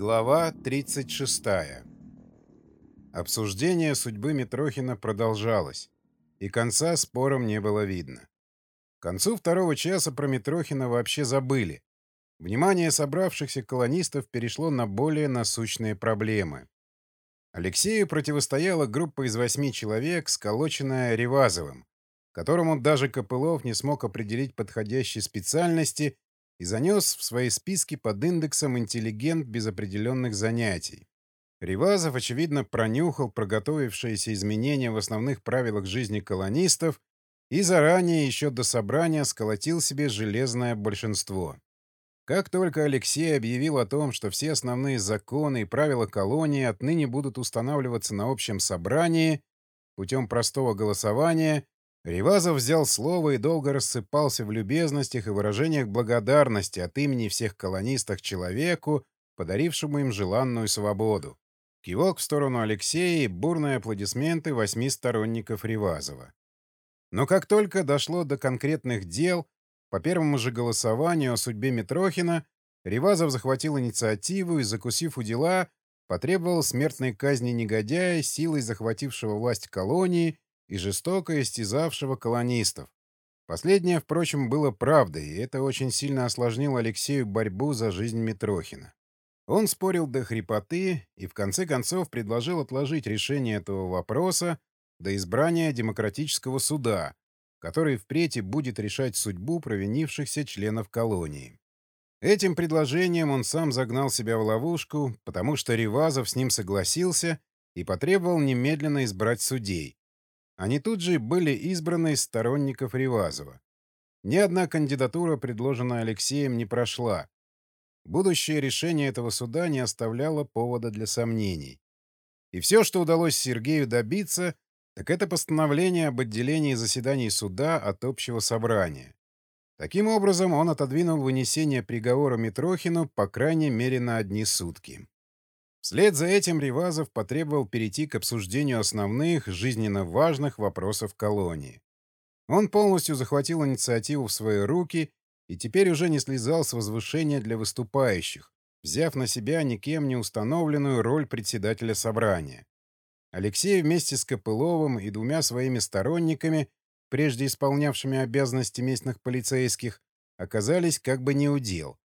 Глава 36. Обсуждение судьбы Митрохина продолжалось, и конца спором не было видно. К концу второго часа про Митрохина вообще забыли. Внимание собравшихся колонистов перешло на более насущные проблемы. Алексею противостояла группа из восьми человек, сколоченная Ревазовым, которому даже Копылов не смог определить подходящей специальности и занес в свои списки под индексом «Интеллигент без определенных занятий». Ривазов, очевидно, пронюхал проготовившиеся изменения в основных правилах жизни колонистов и заранее, еще до собрания, сколотил себе железное большинство. Как только Алексей объявил о том, что все основные законы и правила колонии отныне будут устанавливаться на общем собрании путем простого голосования, Ревазов взял слово и долго рассыпался в любезностях и выражениях благодарности от имени всех колонистов человеку, подарившему им желанную свободу. Кивок в сторону Алексея и бурные аплодисменты восьми сторонников Ревазова. Но как только дошло до конкретных дел, по первому же голосованию о судьбе Митрохина, Ревазов захватил инициативу и, закусив у дела, потребовал смертной казни негодяя, силой захватившего власть колонии и жестоко истязавшего колонистов. Последнее, впрочем, было правдой, и это очень сильно осложнило Алексею борьбу за жизнь Митрохина. Он спорил до хрипоты и в конце концов предложил отложить решение этого вопроса до избрания демократического суда, который впредь и будет решать судьбу провинившихся членов колонии. Этим предложением он сам загнал себя в ловушку, потому что Ревазов с ним согласился и потребовал немедленно избрать судей, они тут же были избраны из сторонников Ривазова. Ни одна кандидатура, предложенная Алексеем, не прошла. Будущее решение этого суда не оставляло повода для сомнений. И все, что удалось Сергею добиться, так это постановление об отделении заседаний суда от общего собрания. Таким образом, он отодвинул вынесение приговора Митрохину по крайней мере на одни сутки. Вслед за этим Ривазов потребовал перейти к обсуждению основных, жизненно важных вопросов колонии. Он полностью захватил инициативу в свои руки и теперь уже не слезал с возвышения для выступающих, взяв на себя никем не установленную роль председателя собрания. Алексей вместе с Копыловым и двумя своими сторонниками, прежде исполнявшими обязанности местных полицейских, оказались как бы неудел.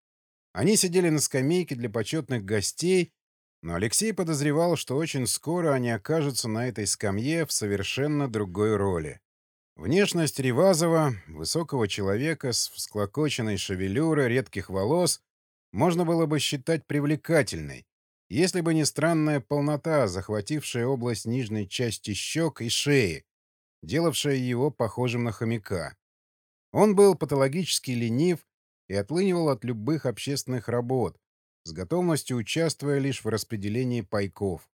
Они сидели на скамейке для почетных гостей но Алексей подозревал, что очень скоро они окажутся на этой скамье в совершенно другой роли. Внешность Ревазова, высокого человека с всклокоченной шевелюрой редких волос, можно было бы считать привлекательной, если бы не странная полнота, захватившая область нижней части щек и шеи, делавшая его похожим на хомяка. Он был патологически ленив и отлынивал от любых общественных работ, с готовностью участвуя лишь в распределении пайков.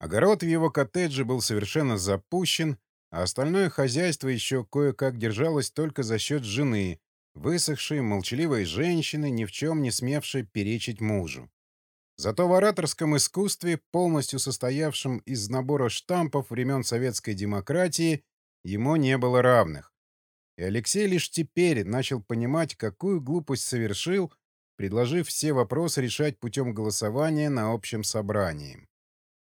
Огород в его коттедже был совершенно запущен, а остальное хозяйство еще кое-как держалось только за счет жены, высохшей, молчаливой женщины, ни в чем не смевшей перечить мужу. Зато в ораторском искусстве, полностью состоявшем из набора штампов времен советской демократии, ему не было равных. И Алексей лишь теперь начал понимать, какую глупость совершил, предложив все вопросы решать путем голосования на общем собрании.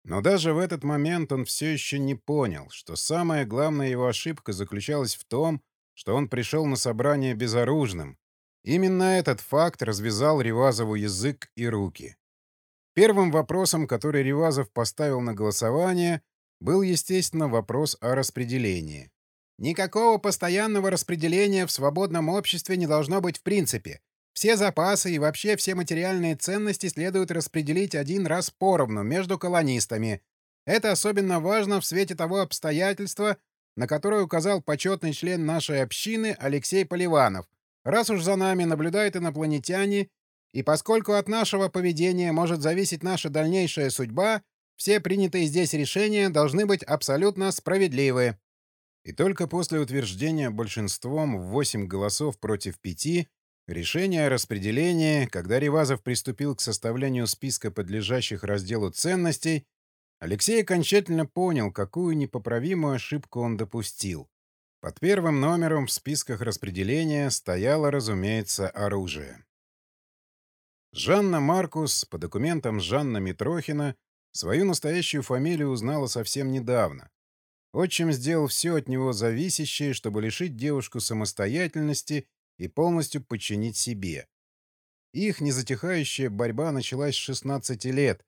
Но даже в этот момент он все еще не понял, что самая главная его ошибка заключалась в том, что он пришел на собрание безоружным. Именно этот факт развязал Ревазову язык и руки. Первым вопросом, который Ревазов поставил на голосование, был, естественно, вопрос о распределении. Никакого постоянного распределения в свободном обществе не должно быть в принципе. Все запасы и вообще все материальные ценности следует распределить один раз поровну между колонистами. Это особенно важно в свете того обстоятельства, на которое указал почетный член нашей общины Алексей Поливанов. Раз уж за нами наблюдают инопланетяне, и поскольку от нашего поведения может зависеть наша дальнейшая судьба, все принятые здесь решения должны быть абсолютно справедливы. И только после утверждения большинством в 8 голосов против 5 Решение о распределении, когда Ревазов приступил к составлению списка подлежащих разделу ценностей, Алексей окончательно понял, какую непоправимую ошибку он допустил. Под первым номером в списках распределения стояло, разумеется, оружие. Жанна Маркус, по документам Жанна Митрохина, свою настоящую фамилию узнала совсем недавно. Отчим сделал все от него зависящее, чтобы лишить девушку самостоятельности и полностью подчинить себе. Их незатихающая борьба началась с 16 лет,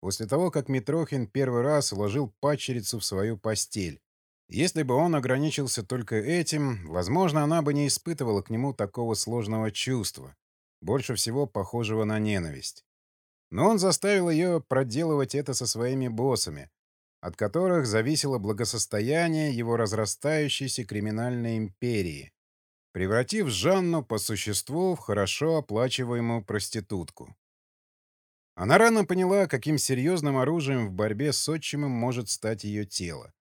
после того, как Митрохин первый раз уложил падчерицу в свою постель. Если бы он ограничился только этим, возможно, она бы не испытывала к нему такого сложного чувства, больше всего похожего на ненависть. Но он заставил ее проделывать это со своими боссами, от которых зависело благосостояние его разрастающейся криминальной империи, превратив Жанну по существу в хорошо оплачиваемую проститутку. Она рано поняла, каким серьезным оружием в борьбе с отчимом может стать ее тело.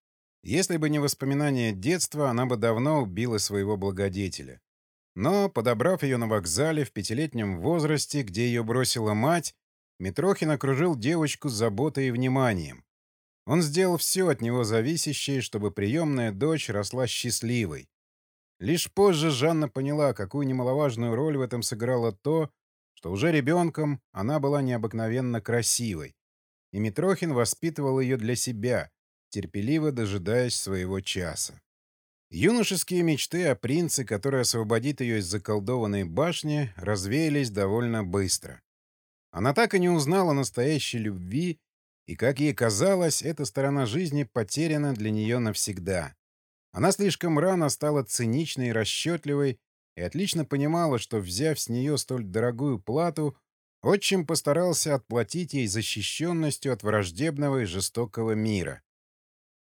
Если бы не воспоминания детства, она бы давно убила своего благодетеля. Но, подобрав ее на вокзале в пятилетнем возрасте, где ее бросила мать, Митрохин окружил девочку заботой и вниманием. Он сделал все от него зависящее, чтобы приемная дочь росла счастливой. Лишь позже Жанна поняла, какую немаловажную роль в этом сыграло то, что уже ребенком она была необыкновенно красивой, и Митрохин воспитывал ее для себя, терпеливо дожидаясь своего часа. Юношеские мечты о принце, который освободит ее из заколдованной башни, развеялись довольно быстро. Она так и не узнала настоящей любви, и, как ей казалось, эта сторона жизни потеряна для нее навсегда. Она слишком рано стала циничной и расчетливой и отлично понимала, что, взяв с нее столь дорогую плату, отчим постарался отплатить ей защищенностью от враждебного и жестокого мира.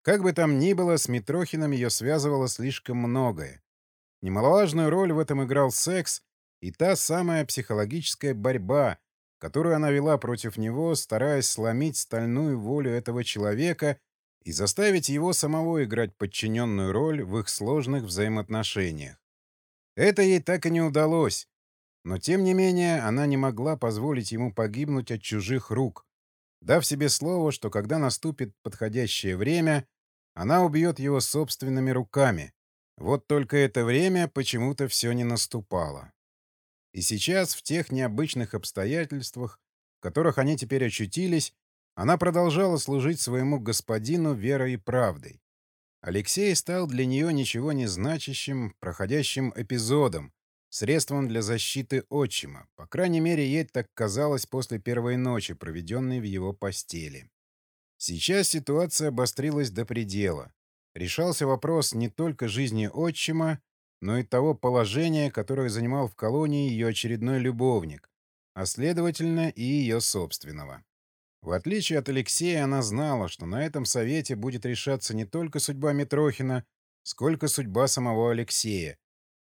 Как бы там ни было, с Митрохиным ее связывало слишком многое. Немаловажную роль в этом играл секс и та самая психологическая борьба, которую она вела против него, стараясь сломить стальную волю этого человека и заставить его самого играть подчиненную роль в их сложных взаимоотношениях. Это ей так и не удалось, но тем не менее она не могла позволить ему погибнуть от чужих рук, дав себе слово, что когда наступит подходящее время, она убьет его собственными руками. Вот только это время почему-то все не наступало. И сейчас, в тех необычных обстоятельствах, в которых они теперь очутились, она продолжала служить своему господину верой и правдой. Алексей стал для нее ничего не значащим, проходящим эпизодом, средством для защиты отчима. По крайней мере, ей так казалось после первой ночи, проведенной в его постели. Сейчас ситуация обострилась до предела. Решался вопрос не только жизни отчима, но и того положения, которое занимал в колонии ее очередной любовник, а следовательно и ее собственного. В отличие от Алексея, она знала, что на этом совете будет решаться не только судьба Митрохина, сколько судьба самого Алексея.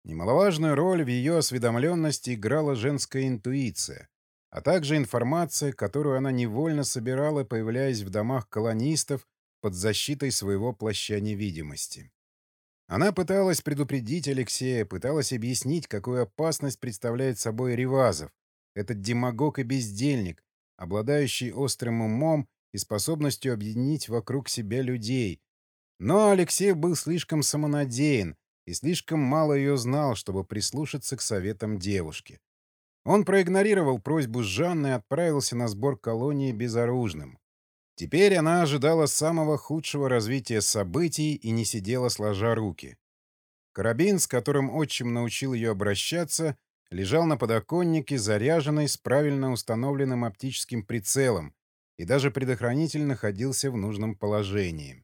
Немаловажную роль в ее осведомленности играла женская интуиция а также информация, которую она невольно собирала, появляясь в домах колонистов под защитой своего плаща невидимости. Она пыталась предупредить Алексея, пыталась объяснить, какую опасность представляет собой Ревазов, этот демагог и бездельник, обладающий острым умом и способностью объединить вокруг себя людей. Но Алексей был слишком самонадеян и слишком мало ее знал, чтобы прислушаться к советам девушки. Он проигнорировал просьбу Жанны и отправился на сбор колонии безоружным. Теперь она ожидала самого худшего развития событий и не сидела сложа руки. Карабин, с которым отчим научил ее обращаться, лежал на подоконнике, заряженный с правильно установленным оптическим прицелом, и даже предохранитель находился в нужном положении.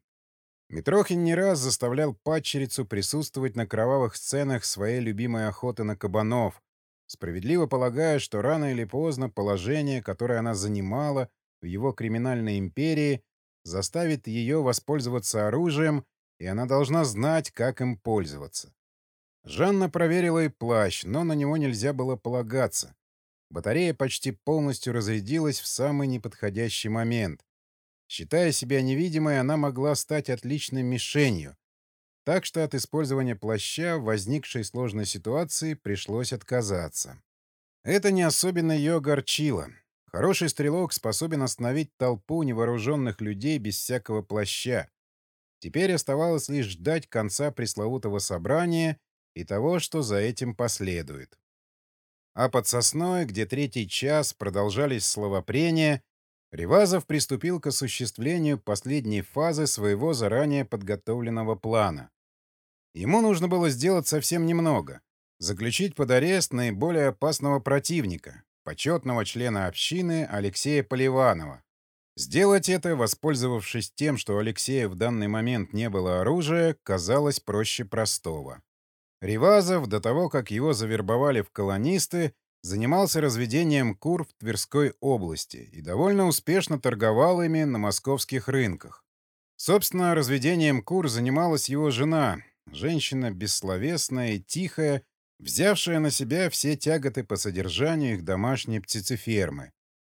Митрохин не раз заставлял падчерицу присутствовать на кровавых сценах своей любимой охоты на кабанов, справедливо полагая, что рано или поздно положение, которое она занимала в его криминальной империи, заставит ее воспользоваться оружием, и она должна знать, как им пользоваться. Жанна проверила и плащ, но на него нельзя было полагаться. Батарея почти полностью разрядилась в самый неподходящий момент. Считая себя невидимой, она могла стать отличной мишенью, так что от использования плаща в возникшей сложной ситуации пришлось отказаться. Это не особенно ее огорчило. Хороший стрелок способен остановить толпу невооруженных людей без всякого плаща. Теперь оставалось лишь ждать конца пресловутого собрания и того, что за этим последует. А под сосной, где третий час продолжались словопрения, Ревазов приступил к осуществлению последней фазы своего заранее подготовленного плана. Ему нужно было сделать совсем немного — заключить под арест наиболее опасного противника, почетного члена общины Алексея Поливанова. Сделать это, воспользовавшись тем, что у Алексея в данный момент не было оружия, казалось проще простого. Ривазов, до того, как его завербовали в колонисты, занимался разведением кур в Тверской области и довольно успешно торговал ими на московских рынках. Собственно, разведением кур занималась его жена, женщина бессловесная и тихая, взявшая на себя все тяготы по содержанию их домашней птицефермы,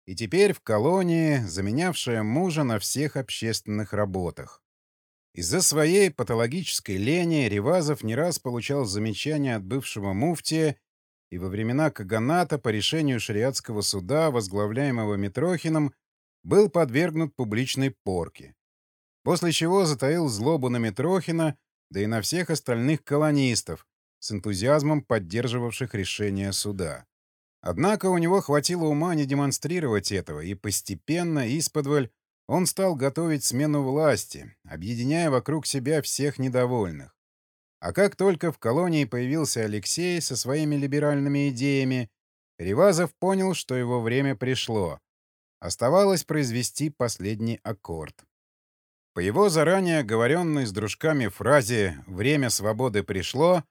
и теперь в колонии, заменявшая мужа на всех общественных работах. Из-за своей патологической лени Ревазов не раз получал замечания от бывшего муфтия и во времена Каганата по решению шариатского суда, возглавляемого Митрохиным, был подвергнут публичной порке. После чего затаил злобу на Митрохина, да и на всех остальных колонистов, с энтузиазмом поддерживавших решение суда. Однако у него хватило ума не демонстрировать этого, и постепенно, исподволь, он стал готовить смену власти, объединяя вокруг себя всех недовольных. А как только в колонии появился Алексей со своими либеральными идеями, Ревазов понял, что его время пришло. Оставалось произвести последний аккорд. По его заранее оговоренной с дружками фразе «время свободы пришло»,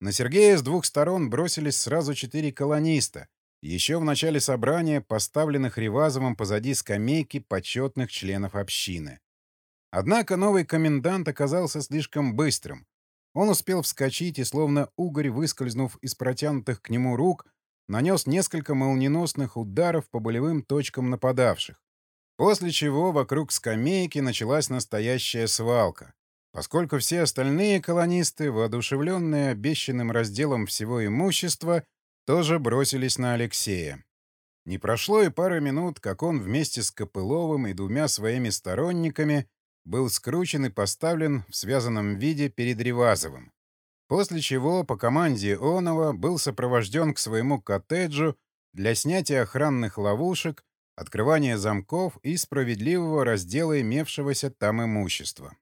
на Сергея с двух сторон бросились сразу четыре колониста, еще в начале собрания, поставленных Ревазовым позади скамейки почетных членов общины. Однако новый комендант оказался слишком быстрым. Он успел вскочить и, словно угорь, выскользнув из протянутых к нему рук, нанес несколько молниеносных ударов по болевым точкам нападавших. После чего вокруг скамейки началась настоящая свалка. Поскольку все остальные колонисты, воодушевленные обещанным разделом всего имущества, тоже бросились на Алексея. Не прошло и пары минут, как он вместе с Копыловым и двумя своими сторонниками был скручен и поставлен в связанном виде перед Ревазовым. После чего по команде Онова был сопровожден к своему коттеджу для снятия охранных ловушек, открывания замков и справедливого раздела имевшегося там имущества.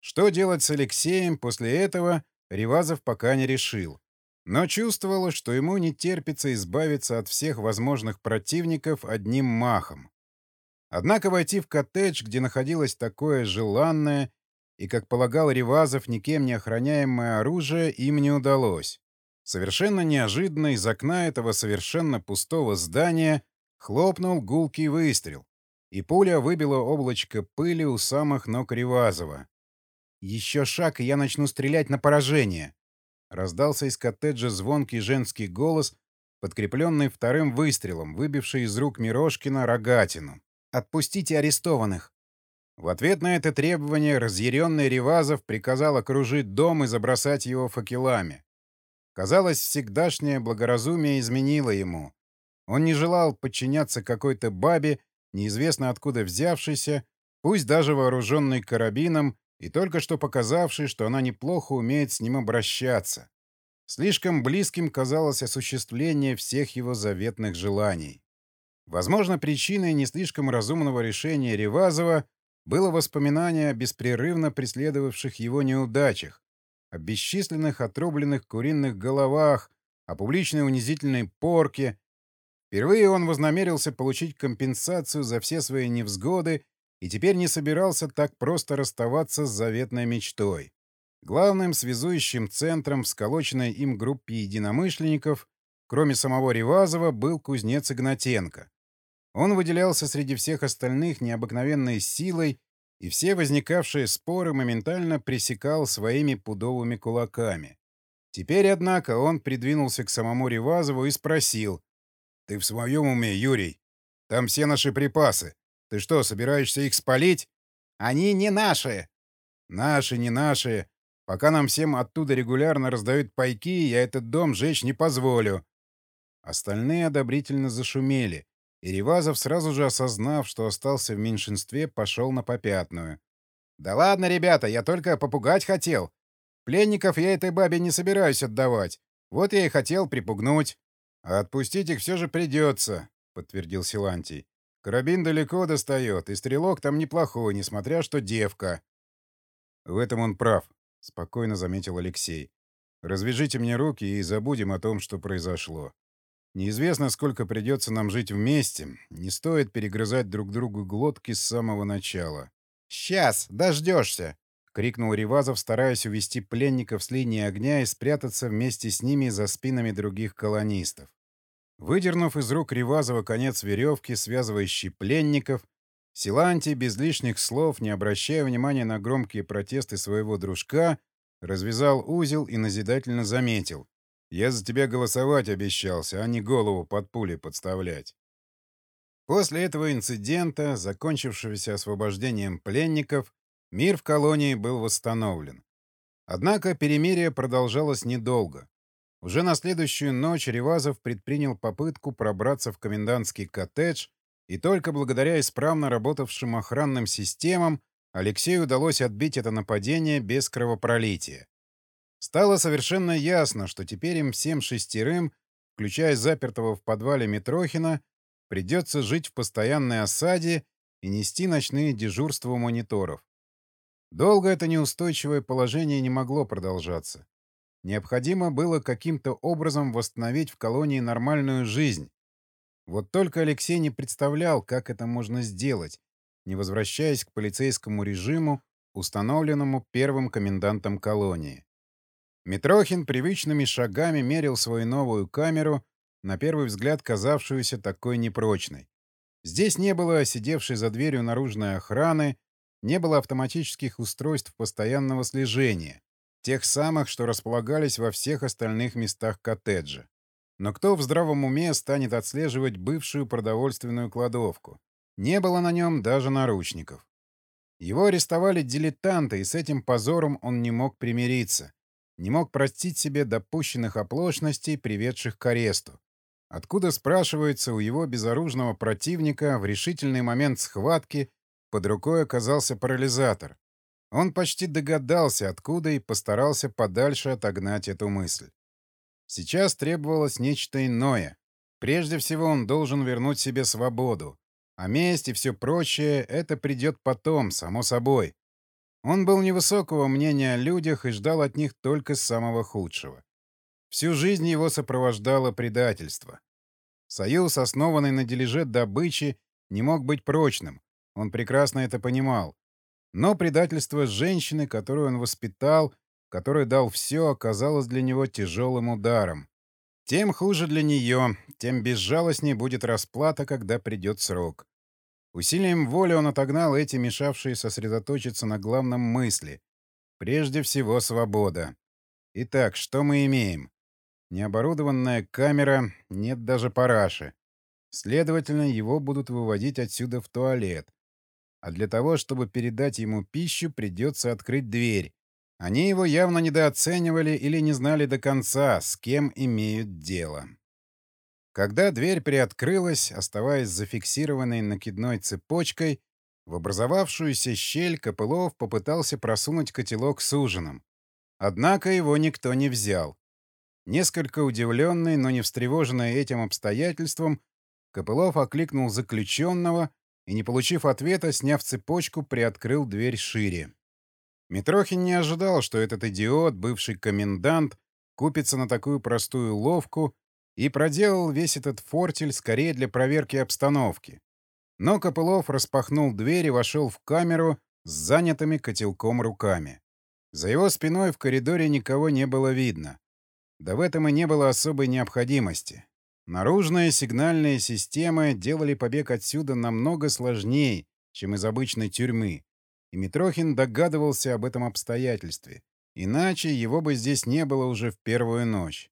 Что делать с Алексеем после этого, Ревазов пока не решил но чувствовала, что ему не терпится избавиться от всех возможных противников одним махом. Однако войти в коттедж, где находилось такое желанное и, как полагал Ревазов, никем не охраняемое оружие, им не удалось. Совершенно неожиданно из окна этого совершенно пустого здания хлопнул гулкий выстрел, и пуля выбила облачко пыли у самых ног Ревазова. «Еще шаг, и я начну стрелять на поражение», Раздался из коттеджа звонкий женский голос, подкрепленный вторым выстрелом, выбивший из рук Мирошкина рогатину. «Отпустите арестованных!» В ответ на это требование разъяренный Ревазов приказал окружить дом и забросать его факелами. Казалось, всегдашнее благоразумие изменило ему. Он не желал подчиняться какой-то бабе, неизвестно откуда взявшейся, пусть даже вооруженной карабином и только что показавший, что она неплохо умеет с ним обращаться. Слишком близким казалось осуществление всех его заветных желаний. Возможно, причиной не слишком разумного решения Ревазова было воспоминание о беспрерывно преследовавших его неудачах, о бесчисленных отрубленных куриных головах, о публичной унизительной порке. Впервые он вознамерился получить компенсацию за все свои невзгоды и теперь не собирался так просто расставаться с заветной мечтой. Главным связующим центром в сколоченной им группе единомышленников, кроме самого Ревазова, был кузнец Игнатенко. Он выделялся среди всех остальных необыкновенной силой и все возникавшие споры моментально пресекал своими пудовыми кулаками. Теперь, однако, он придвинулся к самому Ревазову и спросил. «Ты в своем уме, Юрий? Там все наши припасы. Ты что, собираешься их спалить? Они не наши. Наши, не наши. Пока нам всем оттуда регулярно раздают пайки, я этот дом жечь не позволю. Остальные одобрительно зашумели, и Ревазов, сразу же осознав, что остался в меньшинстве, пошел на попятную. «Да ладно, ребята, я только попугать хотел. Пленников я этой бабе не собираюсь отдавать. Вот я и хотел припугнуть». «А отпустить их все же придется», — подтвердил Силантий. «Карабин далеко достает, и стрелок там неплохой, несмотря что девка». «В этом он прав», — спокойно заметил Алексей. «Развяжите мне руки и забудем о том, что произошло. Неизвестно, сколько придется нам жить вместе. Не стоит перегрызать друг другу глотки с самого начала». «Сейчас, дождешься!» — крикнул Ревазов, стараясь увести пленников с линии огня и спрятаться вместе с ними за спинами других колонистов. Выдернув из рук Ревазова конец веревки, связывающей пленников, Силанти, без лишних слов, не обращая внимания на громкие протесты своего дружка, развязал узел и назидательно заметил. «Я за тебя голосовать обещался, а не голову под пули подставлять». После этого инцидента, закончившегося освобождением пленников, мир в колонии был восстановлен. Однако перемирие продолжалось недолго. Уже на следующую ночь Ревазов предпринял попытку пробраться в комендантский коттедж и только благодаря исправно работавшим охранным системам Алексею удалось отбить это нападение без кровопролития. Стало совершенно ясно, что теперь им всем шестерым, включая запертого в подвале Митрохина, придется жить в постоянной осаде и нести ночные дежурства у мониторов. Долго это неустойчивое положение не могло продолжаться. Необходимо было каким-то образом восстановить в колонии нормальную жизнь, вот только Алексей не представлял, как это можно сделать, не возвращаясь к полицейскому режиму, установленному первым комендантом колонии. Митрохин привычными шагами мерил свою новую камеру, на первый взгляд казавшуюся такой непрочной. Здесь не было сидевшей за дверью наружной охраны, не было автоматических устройств постоянного слежения, тех самых, что располагались во всех остальных местах коттеджа. Но кто в здравом уме станет отслеживать бывшую продовольственную кладовку? Не было на нем даже наручников. Его арестовали дилетанты, и с этим позором он не мог примириться. Не мог простить себе допущенных оплошностей, приведших к аресту. Откуда, спрашивается, у его безоружного противника в решительный момент схватки под рукой оказался парализатор? Он почти догадался, откуда, и постарался подальше отогнать эту мысль. Сейчас требовалось нечто иное. Прежде всего он должен вернуть себе свободу. А месть и все прочее — это придет потом, само собой. Он был невысокого мнения о людях и ждал от них только самого худшего. Всю жизнь его сопровождало предательство. Союз, основанный на дележе добычи, не мог быть прочным. Он прекрасно это понимал. Но предательство женщины, которую он воспитал, который дал все, оказалось для него тяжелым ударом. Тем хуже для нее, тем безжалостнее будет расплата, когда придет срок. Усилием воли он отогнал эти мешавшие сосредоточиться на главном мысли. Прежде всего, свобода. Итак, что мы имеем? Необорудованная камера, нет даже параши. Следовательно, его будут выводить отсюда в туалет. А для того, чтобы передать ему пищу, придется открыть дверь. Они его явно недооценивали или не знали до конца, с кем имеют дело. Когда дверь приоткрылась, оставаясь зафиксированной накидной цепочкой, в образовавшуюся щель Копылов попытался просунуть котелок с ужином. Однако его никто не взял. Несколько удивленный, но не встревоженный этим обстоятельством, Копылов окликнул заключенного и, не получив ответа, сняв цепочку, приоткрыл дверь шире. Митрохин не ожидал, что этот идиот, бывший комендант, купится на такую простую ловку и проделал весь этот фортель скорее для проверки обстановки. Но Копылов распахнул дверь и вошел в камеру с занятыми котелком руками. За его спиной в коридоре никого не было видно. Да в этом и не было особой необходимости. Наружные сигнальные системы делали побег отсюда намного сложнее, чем из обычной тюрьмы, и Митрохин догадывался об этом обстоятельстве. Иначе его бы здесь не было уже в первую ночь.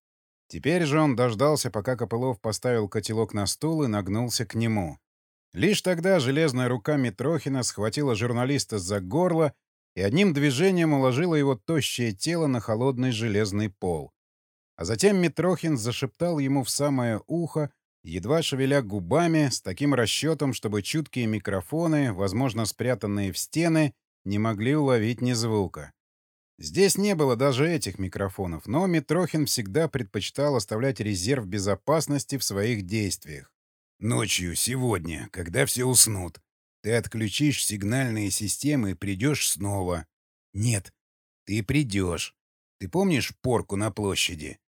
Теперь же он дождался, пока Копылов поставил котелок на стул и нагнулся к нему. Лишь тогда железная рука Митрохина схватила журналиста за горло и одним движением уложила его тощее тело на холодный железный пол. А затем Митрохин зашептал ему в самое ухо, едва шевеля губами, с таким расчетом, чтобы чуткие микрофоны, возможно, спрятанные в стены, не могли уловить ни звука. Здесь не было даже этих микрофонов, но Митрохин всегда предпочитал оставлять резерв безопасности в своих действиях. «Ночью, сегодня, когда все уснут, ты отключишь сигнальные системы и придешь снова». «Нет, ты придешь. Ты помнишь порку на площади?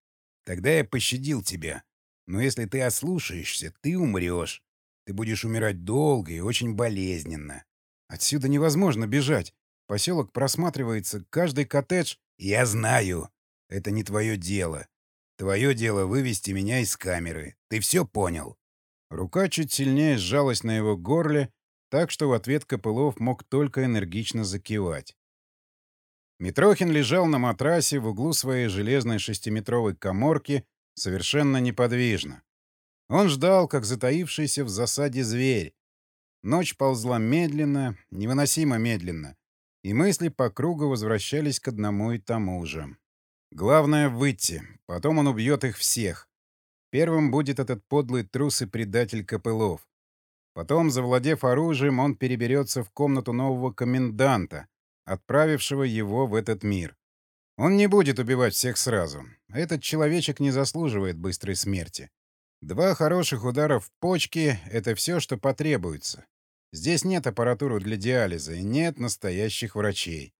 Тогда я пощадил тебя. Но если ты ослушаешься, ты умрешь. Ты будешь умирать долго и очень болезненно. Отсюда невозможно бежать. Поселок просматривается, каждый коттедж... Я знаю. Это не твое дело. Твое дело вывести меня из камеры. Ты все понял? Рука чуть сильнее сжалась на его горле, так что в ответ Копылов мог только энергично закивать. Митрохин лежал на матрасе в углу своей железной шестиметровой коморки совершенно неподвижно. Он ждал, как затаившийся в засаде зверь. Ночь ползла медленно, невыносимо медленно, и мысли по кругу возвращались к одному и тому же. Главное — выйти, потом он убьет их всех. Первым будет этот подлый трус и предатель Копылов. Потом, завладев оружием, он переберется в комнату нового коменданта, отправившего его в этот мир. Он не будет убивать всех сразу. Этот человечек не заслуживает быстрой смерти. Два хороших удара в почки — это все, что потребуется. Здесь нет аппаратуры для диализа и нет настоящих врачей.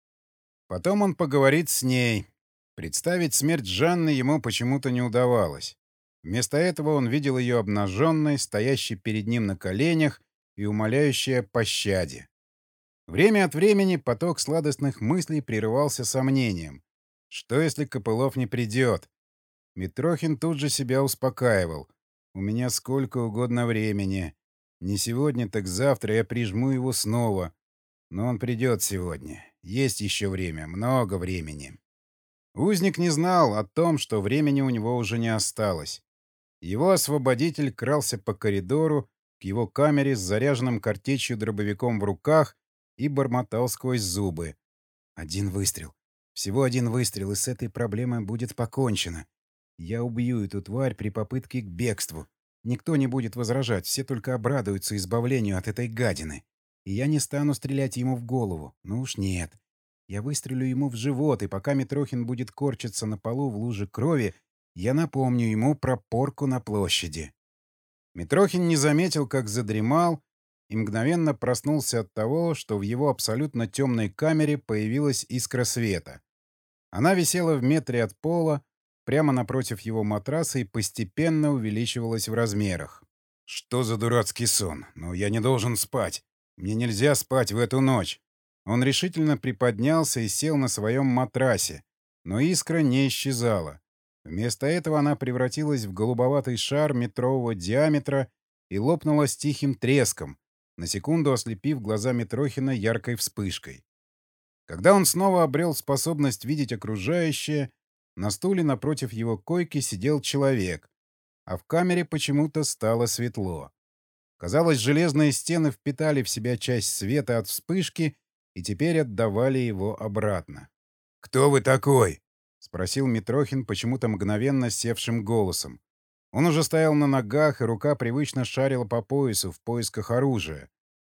Потом он поговорит с ней. Представить смерть Жанны ему почему-то не удавалось. Вместо этого он видел ее обнаженной, стоящей перед ним на коленях и умоляющей о пощаде. Время от времени поток сладостных мыслей прерывался сомнением. Что, если Копылов не придет? Митрохин тут же себя успокаивал. У меня сколько угодно времени. Не сегодня, так завтра я прижму его снова. Но он придет сегодня. Есть еще время, много времени. Узник не знал о том, что времени у него уже не осталось. Его освободитель крался по коридору к его камере с заряженным картечью дробовиком в руках и бормотал сквозь зубы. «Один выстрел. Всего один выстрел, и с этой проблемой будет покончено. Я убью эту тварь при попытке к бегству. Никто не будет возражать, все только обрадуются избавлению от этой гадины. И я не стану стрелять ему в голову. Ну уж нет. Я выстрелю ему в живот, и пока Митрохин будет корчиться на полу в луже крови, я напомню ему про порку на площади. Митрохин не заметил, как задремал, и мгновенно проснулся от того, что в его абсолютно темной камере появилась искра света. Она висела в метре от пола, прямо напротив его матраса и постепенно увеличивалась в размерах. «Что за дурацкий сон? Но я не должен спать. Мне нельзя спать в эту ночь». Он решительно приподнялся и сел на своем матрасе, но искра не исчезала. Вместо этого она превратилась в голубоватый шар метрового диаметра и лопнула с тихим треском, на секунду ослепив глаза Митрохина яркой вспышкой. Когда он снова обрел способность видеть окружающее, на стуле напротив его койки сидел человек, а в камере почему-то стало светло. Казалось, железные стены впитали в себя часть света от вспышки и теперь отдавали его обратно. «Кто вы такой?» — спросил Митрохин почему-то мгновенно севшим голосом. Он уже стоял на ногах, и рука привычно шарила по поясу в поисках оружия.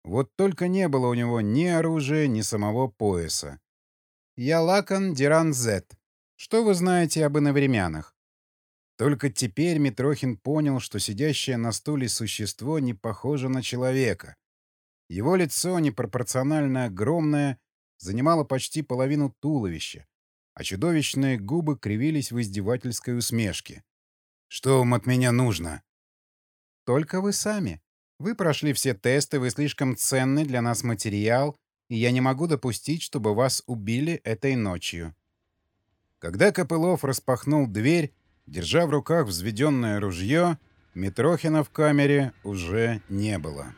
Вот только не было у него ни оружия, ни самого пояса. «Я Лакан Диранзет», что вы знаете об иновремянах? Только теперь Митрохин понял, что сидящее на стуле существо не похоже на человека. Его лицо, непропорционально огромное, занимало почти половину туловища, а чудовищные губы кривились в издевательской усмешке. «Что вам от меня нужно?» «Только вы сами. Вы прошли все тесты, вы слишком ценный для нас материал, и я не могу допустить, чтобы вас убили этой ночью». Когда Копылов распахнул дверь, держа в руках взведенное ружье, Митрохина в камере уже не было.